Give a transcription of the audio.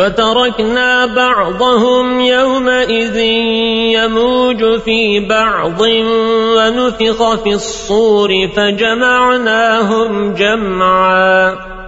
فتركنا بعضهم يومئذ يموج في بعض ونفخ في الصور فجمعناهم جمعا.